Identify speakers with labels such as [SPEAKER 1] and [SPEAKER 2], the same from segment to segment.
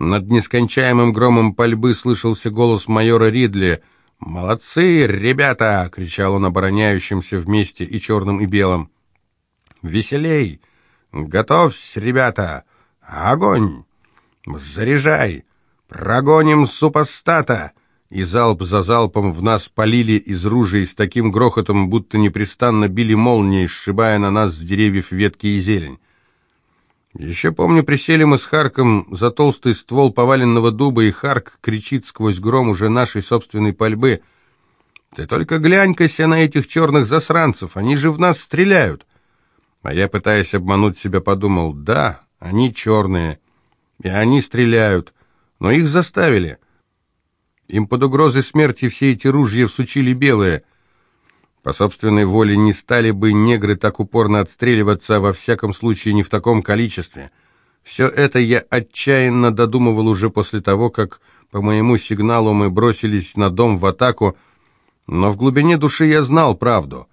[SPEAKER 1] Над нескончаемым громом пальбы слышался голос майора Ридли. «Молодцы, ребята!» — кричал он обороняющимся вместе и черным, и белым. «Веселей! Готовься, ребята! Огонь! Заряжай! Прогоним супостата!» И залп за залпом в нас полили из ружей с таким грохотом, будто непрестанно били молнии, сшибая на нас с деревьев ветки и зелень. Еще помню, присели мы с Харком за толстый ствол поваленного дуба, и Харк кричит сквозь гром уже нашей собственной пальбы. «Ты только глянь-ка на этих черных засранцев, они же в нас стреляют!» А я, пытаясь обмануть себя, подумал, «Да, они черные, и они стреляют, но их заставили». Им под угрозой смерти все эти ружья всучили белые. По собственной воле не стали бы негры так упорно отстреливаться, во всяком случае не в таком количестве. Все это я отчаянно додумывал уже после того, как по моему сигналу мы бросились на дом в атаку, но в глубине души я знал правду.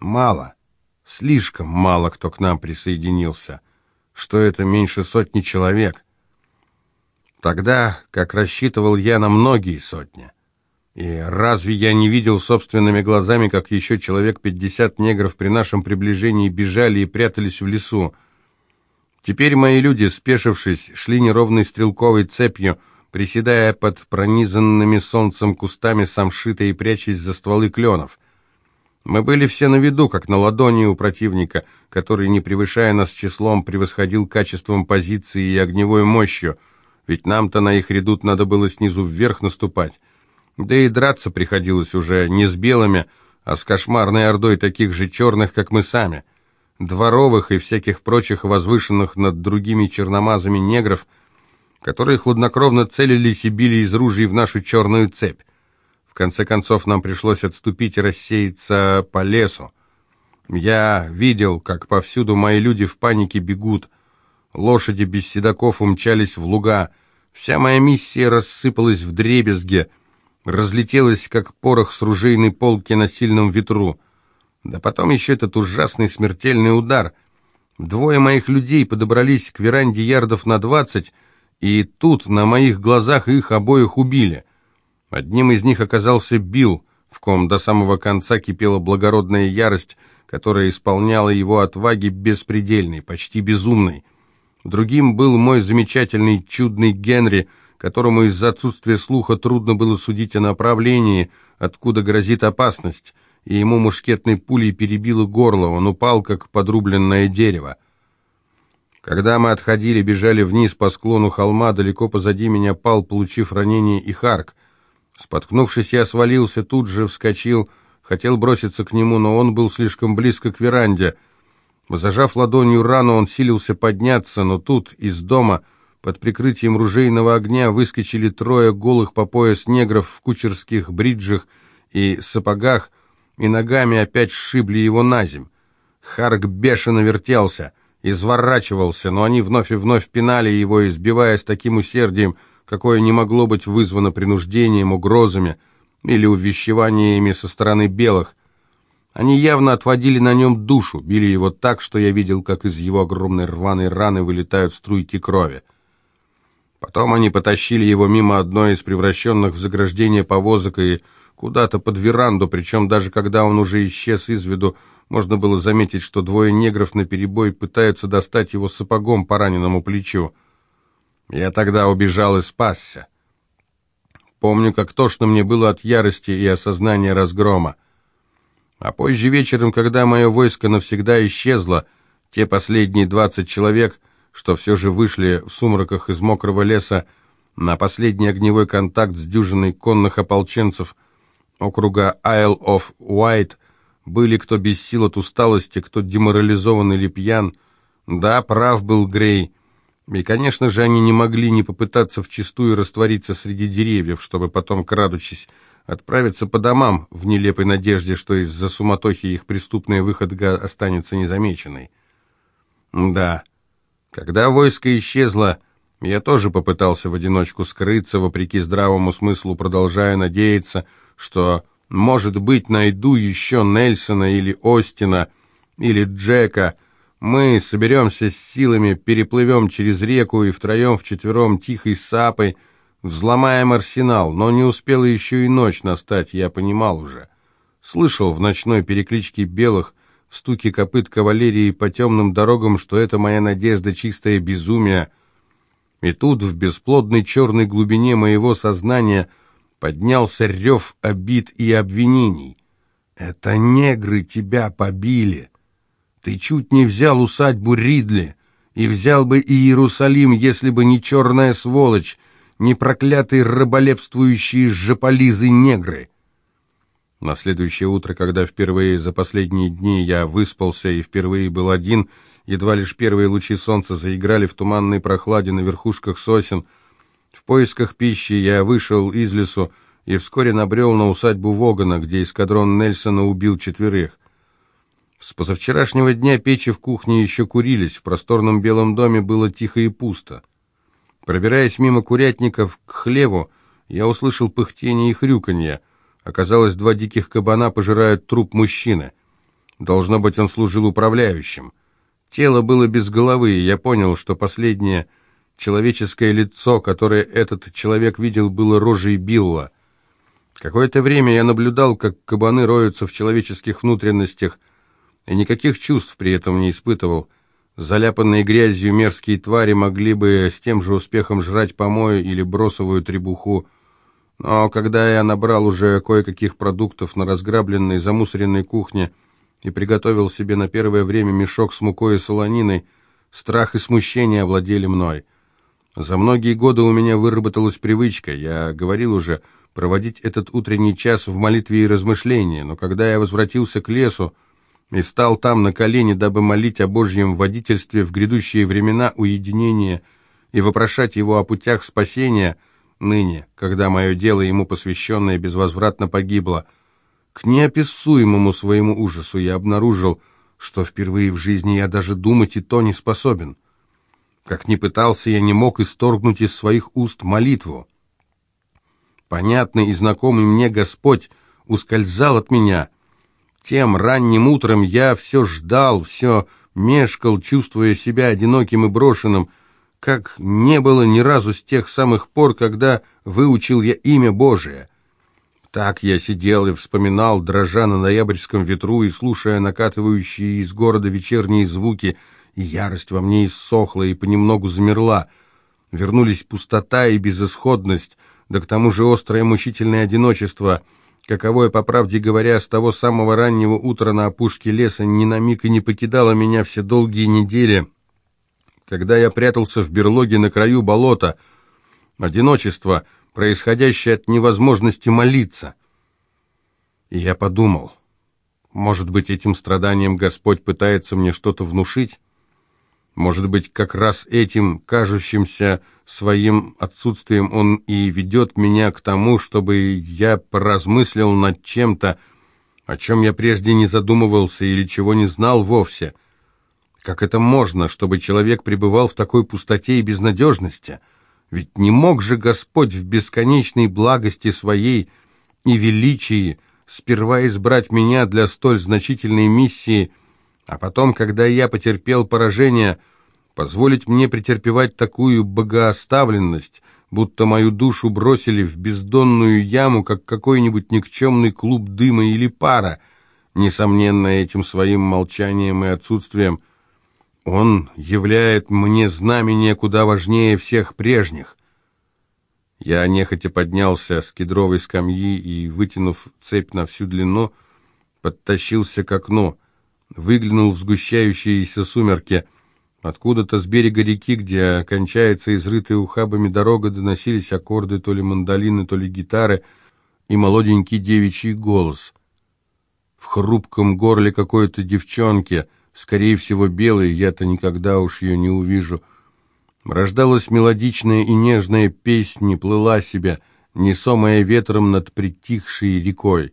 [SPEAKER 1] Мало, слишком мало кто к нам присоединился, что это меньше сотни человек — Тогда, как рассчитывал я, на многие сотни. И разве я не видел собственными глазами, как еще человек пятьдесят негров при нашем приближении бежали и прятались в лесу? Теперь мои люди, спешившись, шли неровной стрелковой цепью, приседая под пронизанными солнцем кустами самшита и прячась за стволы кленов. Мы были все на виду, как на ладони у противника, который, не превышая нас числом, превосходил качеством позиции и огневой мощью — ведь нам-то на их редут надо было снизу вверх наступать. Да и драться приходилось уже не с белыми, а с кошмарной ордой таких же черных, как мы сами. Дворовых и всяких прочих возвышенных над другими черномазами негров, которые хладнокровно целились и били из ружей в нашу черную цепь. В конце концов нам пришлось отступить и рассеяться по лесу. Я видел, как повсюду мои люди в панике бегут. Лошади без седаков умчались в луга, Вся моя миссия рассыпалась в дребезге, разлетелась, как порох с ружейной полки на сильном ветру. Да потом еще этот ужасный смертельный удар. Двое моих людей подобрались к веранде ярдов на двадцать, и тут на моих глазах их обоих убили. Одним из них оказался Билл, в ком до самого конца кипела благородная ярость, которая исполняла его отваги беспредельной, почти безумной. Другим был мой замечательный чудный Генри, которому из-за отсутствия слуха трудно было судить о направлении, откуда грозит опасность, и ему мушкетной пулей перебило горло, он упал, как подрубленное дерево. Когда мы отходили, бежали вниз по склону холма, далеко позади меня пал, получив ранение и Харк. Споткнувшись, я свалился, тут же вскочил, хотел броситься к нему, но он был слишком близко к веранде — Зажав ладонью рану, он силился подняться, но тут из дома под прикрытием ружейного огня выскочили трое голых по пояс негров в кучерских бриджах и сапогах, и ногами опять сшибли его на земь. Харк бешено вертелся, изворачивался, но они вновь и вновь пинали его, избивая с таким усердием, какое не могло быть вызвано принуждением, угрозами или увещеваниями со стороны белых, они явно отводили на нем душу, били его так, что я видел, как из его огромной рваной раны вылетают струйки крови. Потом они потащили его мимо одной из превращенных в заграждение повозок и куда-то под веранду, причем даже когда он уже исчез из виду, можно было заметить, что двое негров наперебой пытаются достать его сапогом по раненому плечу. Я тогда убежал и спасся. Помню, как тошно мне было от ярости и осознания разгрома. А позже вечером, когда мое войско навсегда исчезло, те последние двадцать человек, что все же вышли в сумраках из мокрого леса на последний огневой контакт с дюжиной конных ополченцев округа Isle of Wight, были кто без сил от усталости, кто деморализован или пьян. Да, прав был Грей. И, конечно же, они не могли не попытаться вчистую раствориться среди деревьев, чтобы потом, крадучись, отправиться по домам в нелепой надежде, что из-за суматохи их преступная выходка останется незамеченной. Да, когда войско исчезло, я тоже попытался в одиночку скрыться, вопреки здравому смыслу, продолжая надеяться, что, может быть, найду еще Нельсона или Остина, или Джека, Мы соберемся с силами, переплывем через реку и втроем-вчетвером тихой сапой взломаем арсенал, но не успела еще и ночь настать, я понимал уже. Слышал в ночной перекличке белых, в стуке копыт кавалерии по темным дорогам, что это моя надежда чистое безумие. И тут, в бесплодной черной глубине моего сознания, поднялся рев обид и обвинений. «Это негры тебя побили! Ты чуть не взял усадьбу Ридли, и взял бы и Иерусалим, если бы не черная сволочь, не проклятые раболепствующие жополизы-негры!» На следующее утро, когда впервые за последние дни я выспался и впервые был один, едва лишь первые лучи солнца заиграли в туманной прохладе на верхушках сосен. В поисках пищи я вышел из лесу и вскоре набрел на усадьбу Вогана, где эскадрон Нельсона убил четверых. С позавчерашнего дня печи в кухне еще курились, в просторном белом доме было тихо и пусто. Пробираясь мимо курятников к хлеву, я услышал пыхтение и хрюканье — Оказалось, два диких кабана пожирают труп мужчины. Должно быть, он служил управляющим. Тело было без головы, и я понял, что последнее человеческое лицо, которое этот человек видел, было рожей Билла. Какое-то время я наблюдал, как кабаны роются в человеческих внутренностях, и никаких чувств при этом не испытывал. Заляпанные грязью мерзкие твари могли бы с тем же успехом жрать помою или бросовую требуху, но когда я набрал уже кое-каких продуктов на разграбленной замусоренной кухне и приготовил себе на первое время мешок с мукой и солониной, страх и смущение овладели мной. За многие годы у меня выработалась привычка, я говорил уже, проводить этот утренний час в молитве и размышлении, но когда я возвратился к лесу и стал там на колени, дабы молить о Божьем водительстве в грядущие времена уединения и вопрошать его о путях спасения – ныне, когда мое дело ему посвященное безвозвратно погибло. К неописуемому своему ужасу я обнаружил, что впервые в жизни я даже думать и то не способен. Как ни пытался, я не мог исторгнуть из своих уст молитву. Понятный и знакомый мне Господь ускользал от меня. Тем ранним утром я все ждал, все мешкал, чувствуя себя одиноким и брошенным, как не было ни разу с тех самых пор, когда выучил я имя Божие. Так я сидел и вспоминал, дрожа на ноябрьском ветру и слушая накатывающие из города вечерние звуки, и ярость во мне иссохла и понемногу замерла. Вернулись пустота и безысходность, да к тому же острое мучительное одиночество, каковое, по правде говоря, с того самого раннего утра на опушке леса ни на миг и не покидало меня все долгие недели — когда я прятался в берлоге на краю болота. Одиночество, происходящее от невозможности молиться. И я подумал, может быть, этим страданием Господь пытается мне что-то внушить? Может быть, как раз этим, кажущимся своим отсутствием, Он и ведет меня к тому, чтобы я поразмыслил над чем-то, о чем я прежде не задумывался или чего не знал вовсе — как это можно, чтобы человек пребывал в такой пустоте и безнадежности? Ведь не мог же Господь в бесконечной благости своей и величии сперва избрать меня для столь значительной миссии, а потом, когда я потерпел поражение, позволить мне претерпевать такую богооставленность, будто мою душу бросили в бездонную яму, как какой-нибудь никчемный клуб дыма или пара. Несомненно, этим своим молчанием и отсутствием – он являет мне знамение куда важнее всех прежних. Я нехотя поднялся с кедровой скамьи и, вытянув цепь на всю длину, подтащился к окну, выглянул в сгущающиеся сумерки. Откуда-то с берега реки, где кончается изрытая ухабами дорога, доносились аккорды то ли мандолины, то ли гитары и молоденький девичий голос. В хрупком горле какой-то девчонки — скорее всего, белой, я-то никогда уж ее не увижу. Рождалась мелодичная и нежная песня, плыла себя, несомая ветром над притихшей рекой.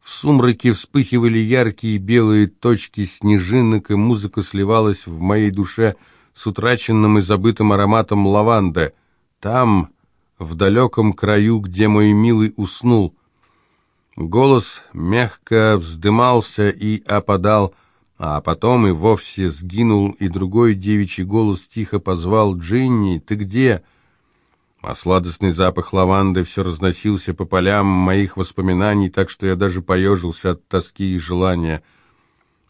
[SPEAKER 1] В сумраке вспыхивали яркие белые точки снежинок, и музыка сливалась в моей душе с утраченным и забытым ароматом лаванды. Там, в далеком краю, где мой милый уснул. Голос мягко вздымался и опадал, А потом и вовсе сгинул, и другой девичий голос тихо позвал «Джинни, ты где?» А сладостный запах лаванды все разносился по полям моих воспоминаний, так что я даже поежился от тоски и желания.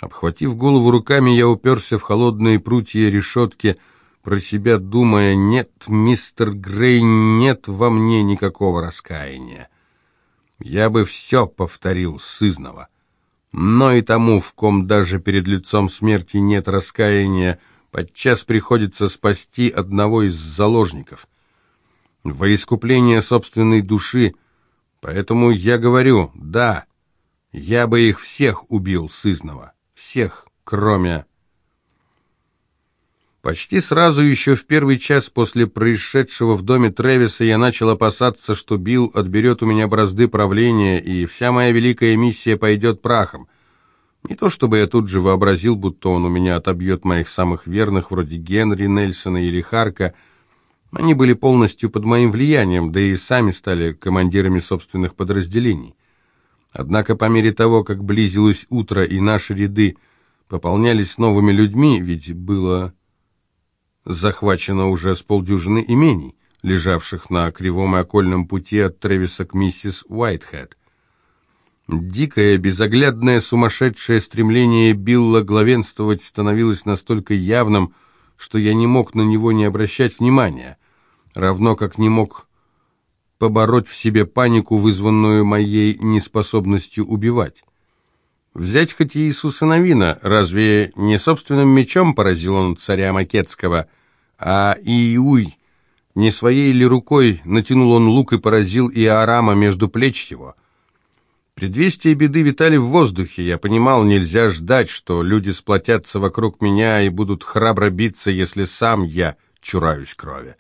[SPEAKER 1] Обхватив голову руками, я уперся в холодные прутья решетки, про себя думая, нет, мистер Грей, нет во мне никакого раскаяния. Я бы все повторил сызново. Но и тому, в ком даже перед лицом смерти нет раскаяния, подчас приходится спасти одного из заложников — во искупление собственной души. Поэтому я говорю, да, я бы их всех убил сызного, всех, кроме... Почти сразу, еще в первый час после происшедшего в доме Трэвиса, я начал опасаться, что Билл отберет у меня бразды правления, и вся моя великая миссия пойдет прахом. Не то чтобы я тут же вообразил, будто он у меня отобьет моих самых верных, вроде Генри, Нельсона или Харка, — они были полностью под моим влиянием, да и сами стали командирами собственных подразделений. Однако по мере того, как близилось утро и наши ряды пополнялись новыми людьми, ведь было захвачено уже с полдюжины имений, лежавших на кривом и окольном пути от Тревиса к миссис Уайтхед. Дикое, безоглядное, сумасшедшее стремление Билла главенствовать становилось настолько явным, что я не мог на него не обращать внимания равно как не мог побороть в себе панику, вызванную моей неспособностью убивать. Взять хоть Иисуса Новина, разве не собственным мечом поразил он царя Макетского, а Иуй, не своей ли рукой натянул он лук и поразил Иорама между плеч его? Предвестия беды витали в воздухе, я понимал, нельзя ждать, что люди сплотятся вокруг меня и будут храбро биться, если сам я чураюсь крови.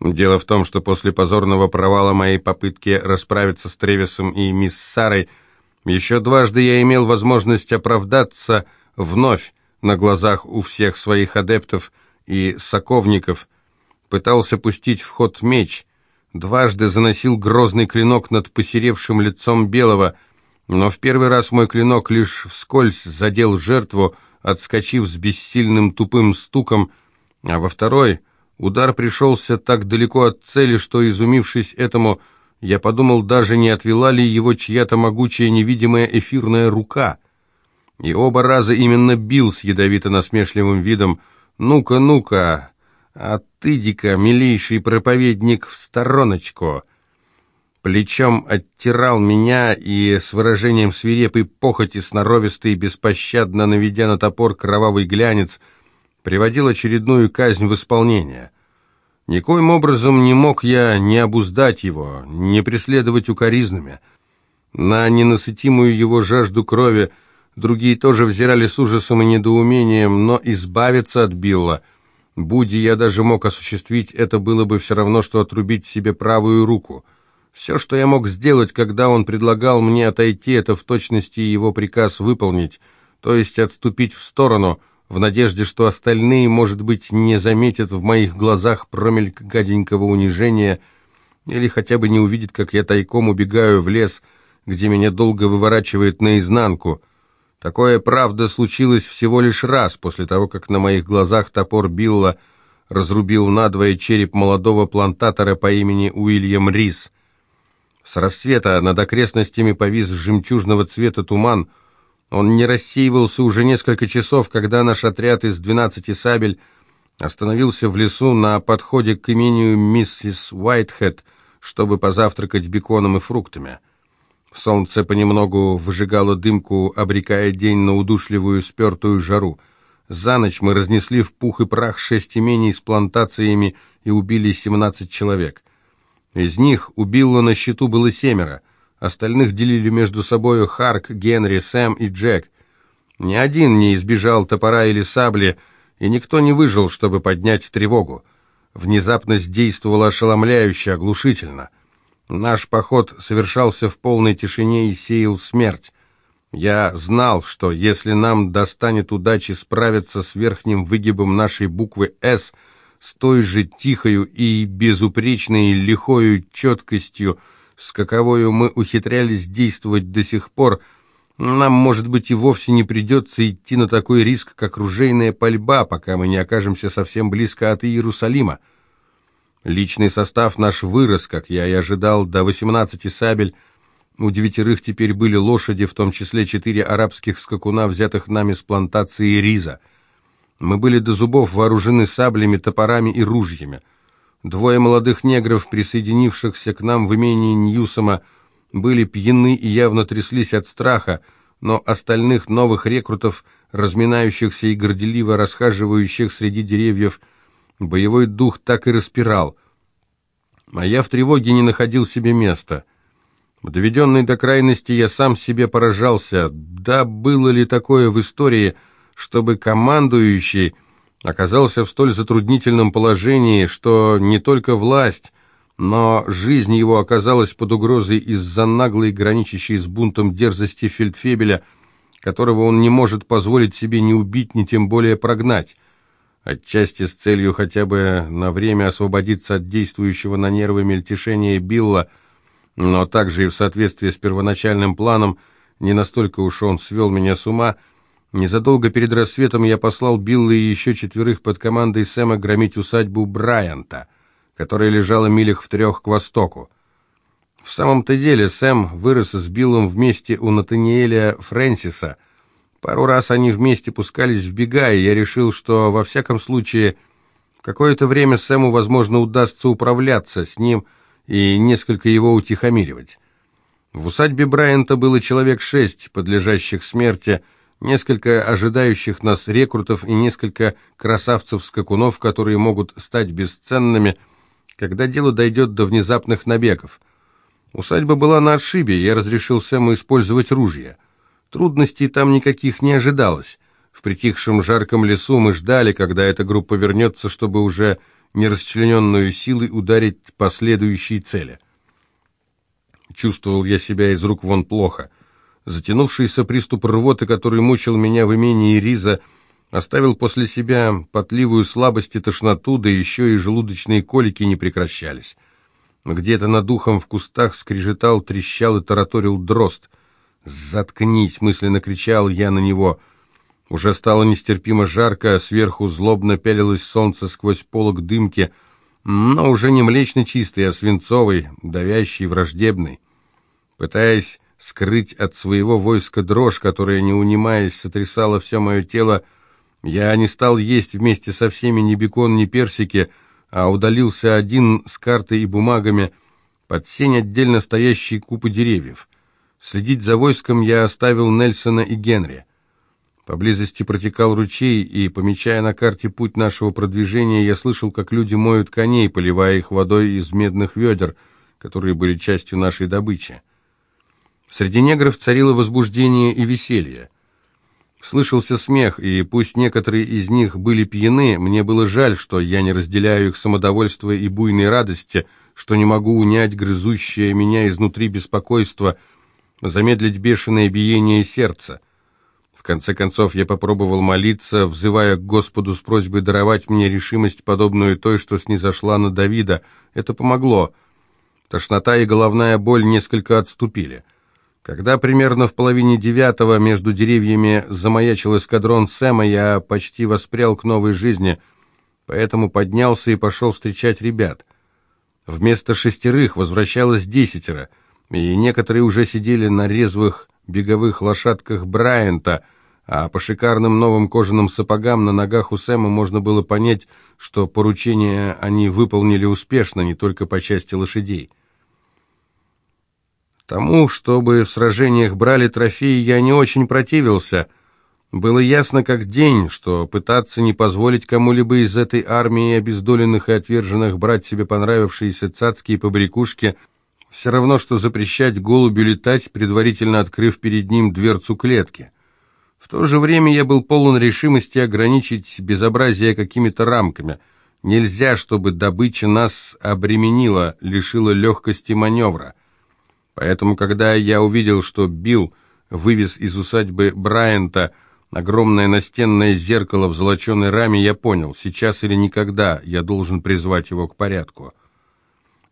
[SPEAKER 1] Дело в том, что после позорного провала моей попытки расправиться с Тревисом и мисс Сарой, еще дважды я имел возможность оправдаться вновь на глазах у всех своих адептов и соковников, пытался пустить в ход меч, дважды заносил грозный клинок над посеревшим лицом белого, но в первый раз мой клинок лишь вскользь задел жертву, отскочив с бессильным тупым стуком, а во второй — Удар пришелся так далеко от цели, что, изумившись этому, я подумал, даже не отвела ли его чья-то могучая невидимая эфирная рука. И оба раза именно бил с ядовито-насмешливым видом «Ну-ка, ну-ка, а ты-ка, милейший проповедник, в стороночку!» Плечом оттирал меня и с выражением свирепой похоти сноровисто и беспощадно наведя на топор кровавый глянец — приводил очередную казнь в исполнение. Никоим образом не мог я не обуздать его, не преследовать укоризнами. На ненасытимую его жажду крови другие тоже взирали с ужасом и недоумением, но избавиться от Билла, будь я даже мог осуществить, это было бы все равно, что отрубить себе правую руку. Все, что я мог сделать, когда он предлагал мне отойти, это в точности его приказ выполнить, то есть отступить в сторону — в надежде, что остальные, может быть, не заметят в моих глазах промельк гаденького унижения или хотя бы не увидят, как я тайком убегаю в лес, где меня долго выворачивает наизнанку. Такое, правда, случилось всего лишь раз, после того, как на моих глазах топор Билла разрубил надвое череп молодого плантатора по имени Уильям Рис. С рассвета над окрестностями повис жемчужного цвета туман — он не рассеивался уже несколько часов, когда наш отряд из двенадцати сабель остановился в лесу на подходе к имению миссис Уайтхед, чтобы позавтракать беконом и фруктами. Солнце понемногу выжигало дымку, обрекая день на удушливую спертую жару. За ночь мы разнесли в пух и прах шесть имений с плантациями и убили семнадцать человек. Из них у Билла на счету было семеро — Остальных делили между собою Харк, Генри, Сэм и Джек. Ни один не избежал топора или сабли, и никто не выжил, чтобы поднять тревогу. Внезапность действовала ошеломляюще, оглушительно. Наш поход совершался в полной тишине и сеял смерть. Я знал, что если нам достанет удачи справиться с верхним выгибом нашей буквы «С», с той же тихою и безупречной лихою четкостью, с каковою мы ухитрялись действовать до сих пор, Нам, может быть, и вовсе не придется идти на такой риск, как ружейная пальба, пока мы не окажемся совсем близко от Иерусалима. Личный состав наш вырос, как я и ожидал, до 18 сабель. У девятерых теперь были лошади, в том числе четыре арабских скакуна, взятых нами с плантации риза. Мы были до зубов вооружены саблями, топорами и ружьями. Двое молодых негров, присоединившихся к нам в имении Ньюсома, были пьяны и явно тряслись от страха, но остальных новых рекрутов, разминающихся и горделиво расхаживающих среди деревьев, боевой дух так и распирал. А я в тревоге не находил себе места. Доведенный до крайности, я сам себе поражался. Да, было ли такое в истории, чтобы командующий оказался в столь затруднительном положении, что не только власть, но жизнь его оказалась под угрозой из-за наглой, граничащей с бунтом дерзости фельдфебеля, которого он не может позволить себе ни убить, ни тем более прогнать. Отчасти с целью хотя бы на время освободиться от действующего на нервы мельтешения Билла, но также и в соответствии с первоначальным планом, не настолько уж он свел меня с ума, незадолго перед рассветом я послал Билла и еще четверых под командой Сэма громить усадьбу Брайанта — которая лежала милях в трех к востоку. В самом-то деле Сэм вырос с Биллом вместе у Натаниэля Фрэнсиса. Пару раз они вместе пускались в бега, и я решил, что во всяком случае какое-то время Сэму, возможно, удастся управляться с ним и несколько его утихомиривать. В усадьбе Брайанта было человек шесть, подлежащих смерти, несколько ожидающих нас рекрутов и несколько красавцев-скакунов, которые могут стать бесценными – когда дело дойдет до внезапных набегов. Усадьба была на отшибе, я разрешил Сэму использовать ружья. Трудностей там никаких не ожидалось. В притихшем жарком лесу мы ждали, когда эта группа вернется, чтобы уже нерасчлененную силой ударить по следующей цели. Чувствовал я себя из рук вон плохо. Затянувшийся приступ рвоты, который мучил меня в имении Риза, Оставил после себя потливую слабость и тошноту, да еще и желудочные колики не прекращались. Где-то над ухом в кустах скрежетал, трещал и тараторил дрозд. «Заткнись!» — мысленно кричал я на него. Уже стало нестерпимо жарко, а сверху злобно пялилось солнце сквозь полог дымки, но уже не млечно чистый, а свинцовый, давящий, враждебный. Пытаясь скрыть от своего войска дрожь, которая, не унимаясь, сотрясала все мое тело, — я не стал есть вместе со всеми ни бекон, ни персики, а удалился один с картой и бумагами под сень отдельно стоящей купы деревьев. Следить за войском я оставил Нельсона и Генри. Поблизости протекал ручей, и, помечая на карте путь нашего продвижения, я слышал, как люди моют коней, поливая их водой из медных ведер, которые были частью нашей добычи. Среди негров царило возбуждение и веселье. Слышался смех, и пусть некоторые из них были пьяны, мне было жаль, что я не разделяю их самодовольства и буйной радости, что не могу унять грызущее меня изнутри беспокойство, замедлить бешеное биение сердца. В конце концов я попробовал молиться, взывая к Господу с просьбой даровать мне решимость, подобную той, что снизошла на Давида. Это помогло. Тошнота и головная боль несколько отступили. Когда примерно в половине девятого между деревьями замаячил эскадрон Сэма, я почти воспрял к новой жизни, поэтому поднялся и пошел встречать ребят. Вместо шестерых возвращалось десятеро, и некоторые уже сидели на резвых беговых лошадках Брайанта, а по шикарным новым кожаным сапогам на ногах у Сэма можно было понять, что поручение они выполнили успешно не только по части лошадей. Тому, чтобы в сражениях брали трофеи, я не очень противился. Было ясно как день, что пытаться не позволить кому-либо из этой армии обездоленных и отверженных брать себе понравившиеся цацкие побрякушки все равно, что запрещать голубю летать, предварительно открыв перед ним дверцу клетки. В то же время я был полон решимости ограничить безобразие какими-то рамками. Нельзя, чтобы добыча нас обременила, лишила легкости маневра. Поэтому, когда я увидел, что Билл вывез из усадьбы Брайанта огромное настенное зеркало в золоченой раме, я понял, сейчас или никогда я должен призвать его к порядку.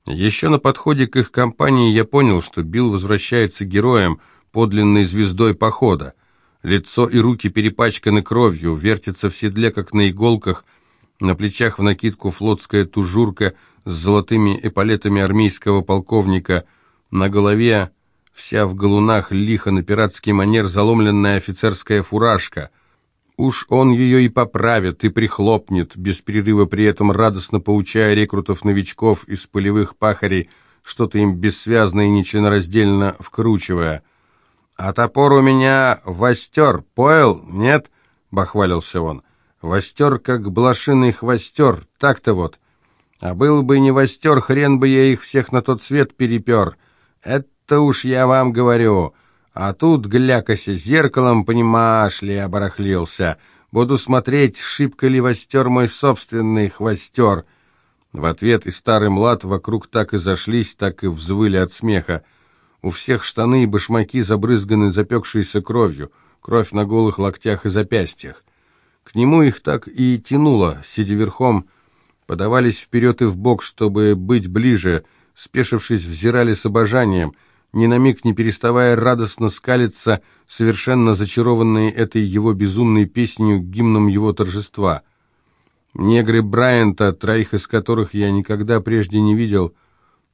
[SPEAKER 1] Еще на подходе к их компании я понял, что Билл возвращается героем, подлинной звездой похода. Лицо и руки перепачканы кровью, вертится в седле, как на иголках, на плечах в накидку флотская тужурка с золотыми эполетами армейского полковника, на голове вся в галунах лихо на пиратский манер заломленная офицерская фуражка. Уж он ее и поправит, и прихлопнет, без перерыва при этом радостно поучая рекрутов-новичков из полевых пахарей, что-то им бессвязно и нечленораздельно вкручивая. «А топор у меня востер, понял? Нет?» — бахвалился он. «Востер, как блошиный хвостер, так-то вот. А был бы не востер, хрен бы я их всех на тот свет перепер. Это уж я вам говорю. А тут, глякося, зеркалом, понимаешь ли, оборахлился. Буду смотреть, шибко ли востер мой собственный хвостер». В ответ и старый млад вокруг так и зашлись, так и взвыли от смеха. У всех штаны и башмаки забрызганы запекшейся кровью, кровь на голых локтях и запястьях. К нему их так и тянуло, сидя верхом, подавались вперед и вбок, чтобы быть ближе, спешившись, взирали с обожанием, ни на миг не переставая радостно скалиться, совершенно зачарованные этой его безумной песнью, гимном его торжества. Негры Брайанта, троих из которых я никогда прежде не видел, —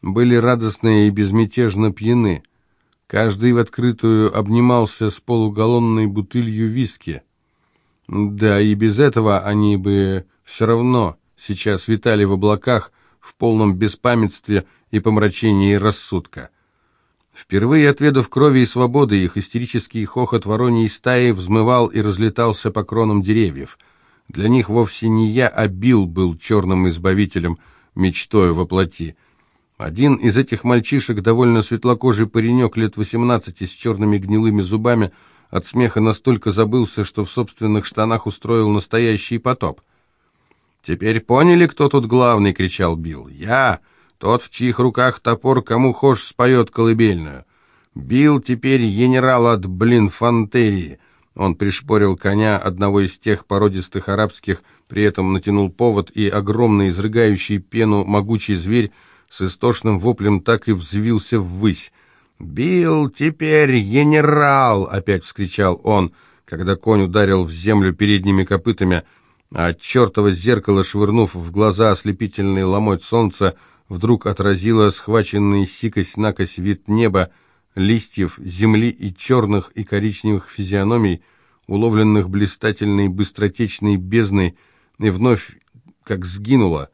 [SPEAKER 1] были радостные и безмятежно пьяны. Каждый в открытую обнимался с полугаллонной бутылью виски. Да, и без этого они бы все равно сейчас витали в облаках в полном беспамятстве и помрачении рассудка. Впервые отведав крови и свободы, их истерический хохот вороньей стаи взмывал и разлетался по кронам деревьев. Для них вовсе не я, а Билл был черным избавителем, мечтой воплоти. Один из этих мальчишек, довольно светлокожий паренек лет 18 с черными гнилыми зубами, от смеха настолько забылся, что в собственных штанах устроил настоящий потоп. «Теперь поняли, кто тут главный?» — кричал Билл. «Я, тот, в чьих руках топор, кому хошь споет колыбельную. Билл теперь генерал от, блин, фантерии». Он пришпорил коня одного из тех породистых арабских, при этом натянул повод, и огромный, изрыгающий пену могучий зверь с истошным воплем так и взвился ввысь. «Бил теперь генерал!» — опять вскричал он, когда конь ударил в землю передними копытами, а чертово зеркало, швырнув в глаза ослепительный ломоть солнца, вдруг отразило схваченный сикось-накось вид неба, листьев, земли и черных и коричневых физиономий, уловленных блистательной быстротечной бездной, и вновь как сгинуло.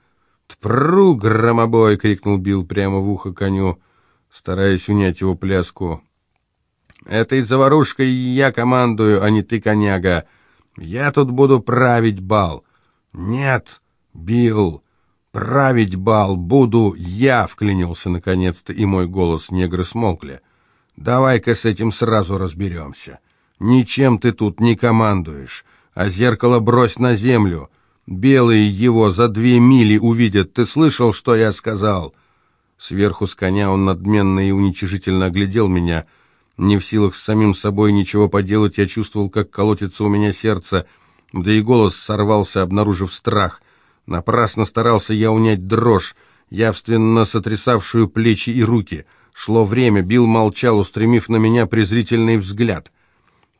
[SPEAKER 1] «Тпру, громобой!» — крикнул Билл прямо в ухо коню, стараясь унять его пляску. «Этой заварушкой я командую, а не ты, коняга. Я тут буду править бал». «Нет, Билл, править бал буду я!» — вклинился наконец-то, и мой голос негры смолкли. «Давай-ка с этим сразу разберемся. Ничем ты тут не командуешь, а зеркало брось на землю». Белые его за две мили увидят. Ты слышал, что я сказал?» Сверху с коня он надменно и уничижительно оглядел меня. Не в силах с самим собой ничего поделать, я чувствовал, как колотится у меня сердце, да и голос сорвался, обнаружив страх. Напрасно старался я унять дрожь, явственно сотрясавшую плечи и руки. Шло время, Билл молчал, устремив на меня презрительный взгляд.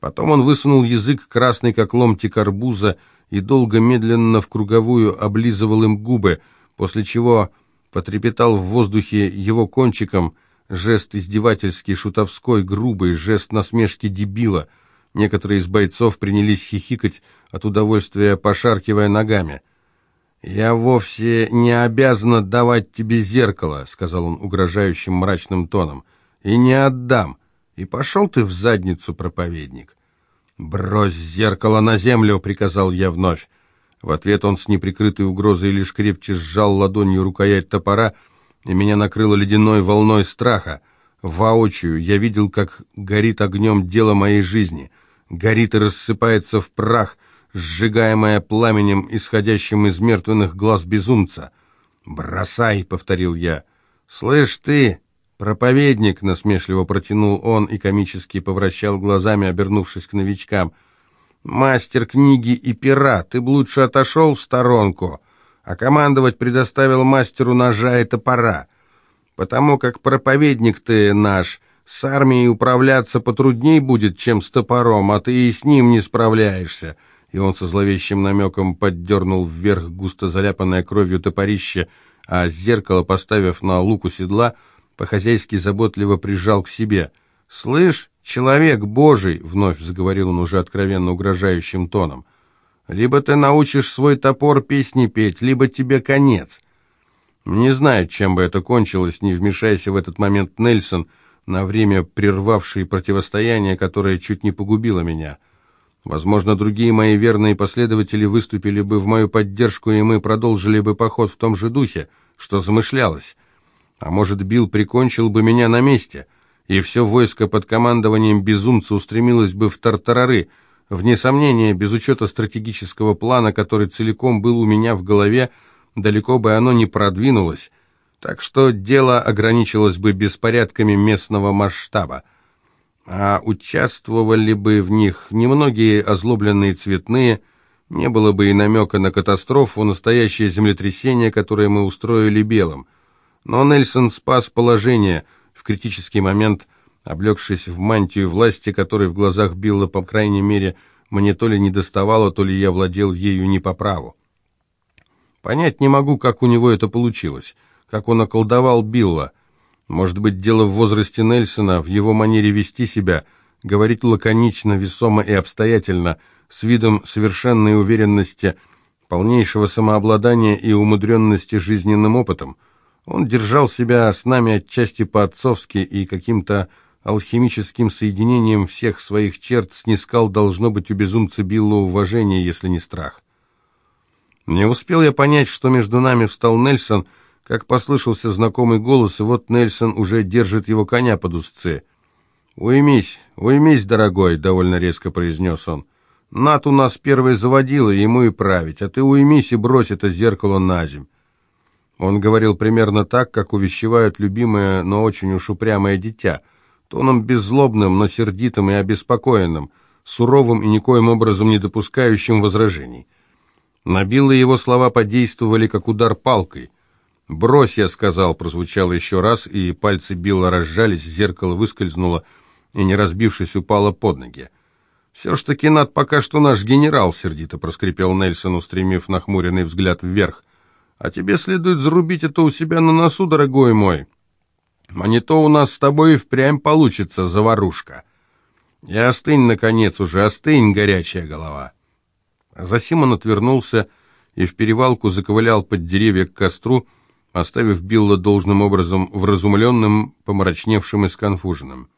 [SPEAKER 1] Потом он высунул язык, красный как ломтик арбуза, и долго медленно в круговую облизывал им губы, после чего потрепетал в воздухе его кончиком, жест издевательский, шутовской, грубый, жест насмешки дебила. Некоторые из бойцов принялись хихикать от удовольствия, пошаркивая ногами. «Я вовсе не обязан давать тебе зеркало», — сказал он угрожающим мрачным тоном, — «и не отдам. И пошел ты в задницу, проповедник». «Брось зеркало на землю!» — приказал я вновь. В ответ он с неприкрытой угрозой лишь крепче сжал ладонью рукоять топора, и меня накрыло ледяной волной страха. Воочию я видел, как горит огнем дело моей жизни. Горит и рассыпается в прах, сжигаемое пламенем, исходящим из мертвенных глаз безумца. «Бросай!» — повторил я. «Слышь ты!» «Проповедник!» — насмешливо протянул он и комически повращал глазами, обернувшись к новичкам. «Мастер книги и пера, ты б лучше отошел в сторонку, а командовать предоставил мастеру ножа и топора, потому как проповедник ты наш С армией управляться потрудней будет, чем с топором, а ты и с ним не справляешься». И он со зловещим намеком поддернул вверх густо заляпанное кровью топорище, а зеркало, поставив на луку седла, по-хозяйски заботливо прижал к себе. «Слышь, человек божий!» — вновь заговорил он уже откровенно угрожающим тоном. «Либо ты научишь свой топор песни петь, либо тебе конец». Не знаю, чем бы это кончилось, не вмешайся в этот момент Нельсон, на время прервавший противостояние, которое чуть не погубило меня. Возможно, другие мои верные последователи выступили бы в мою поддержку, и мы продолжили бы поход в том же духе, что замышлялось. А может, Билл прикончил бы меня на месте, и все войско под командованием безумца устремилось бы в Тартарары, вне сомнения, без учета стратегического плана, который целиком был у меня в голове, далеко бы оно не продвинулось, так что дело ограничилось бы беспорядками местного масштаба. А участвовали бы в них немногие озлобленные цветные, не было бы и намека на катастрофу, настоящее землетрясение, которое мы устроили белым. Но Нельсон спас положение в критический момент, облегшись в мантию власти, которой в глазах Билла, по крайней мере, мне то ли не доставало, то ли я владел ею не по праву. Понять не могу, как у него это получилось, как он околдовал Билла. Может быть, дело в возрасте Нельсона, в его манере вести себя, говорить лаконично, весомо и обстоятельно, с видом совершенной уверенности, полнейшего самообладания и умудренности жизненным опытом. Он держал себя с нами отчасти по-отцовски и каким-то алхимическим соединением всех своих черт снискал, должно быть, у безумца Билла уважение, если не страх. Не успел я понять, что между нами встал Нельсон, как послышался знакомый голос, и вот Нельсон уже держит его коня под узцы. «Уймись, уймись, дорогой», — довольно резко произнес он. «Нат у нас первый заводила, ему и править, а ты уймись и брось это зеркало на земь». Он говорил примерно так, как увещевают любимое, но очень уж упрямое дитя, тоном беззлобным, но сердитым и обеспокоенным, суровым и никоим образом не допускающим возражений. На его слова подействовали, как удар палкой. «Брось», — я сказал, прозвучало еще раз, и пальцы Билла разжались, зеркало выскользнуло и, не разбившись, упало под ноги. «Все ж таки Над пока что наш генерал», — сердито проскрипел Нельсон, устремив нахмуренный взгляд вверх. «А тебе следует зарубить это у себя на носу, дорогой мой. А не то у нас с тобой и впрямь получится заварушка. И остынь, наконец, уже остынь, горячая голова». Засим он отвернулся и в перевалку заковылял под деревья к костру, оставив Билла должным образом вразумленным, помрачневшим и сконфуженным.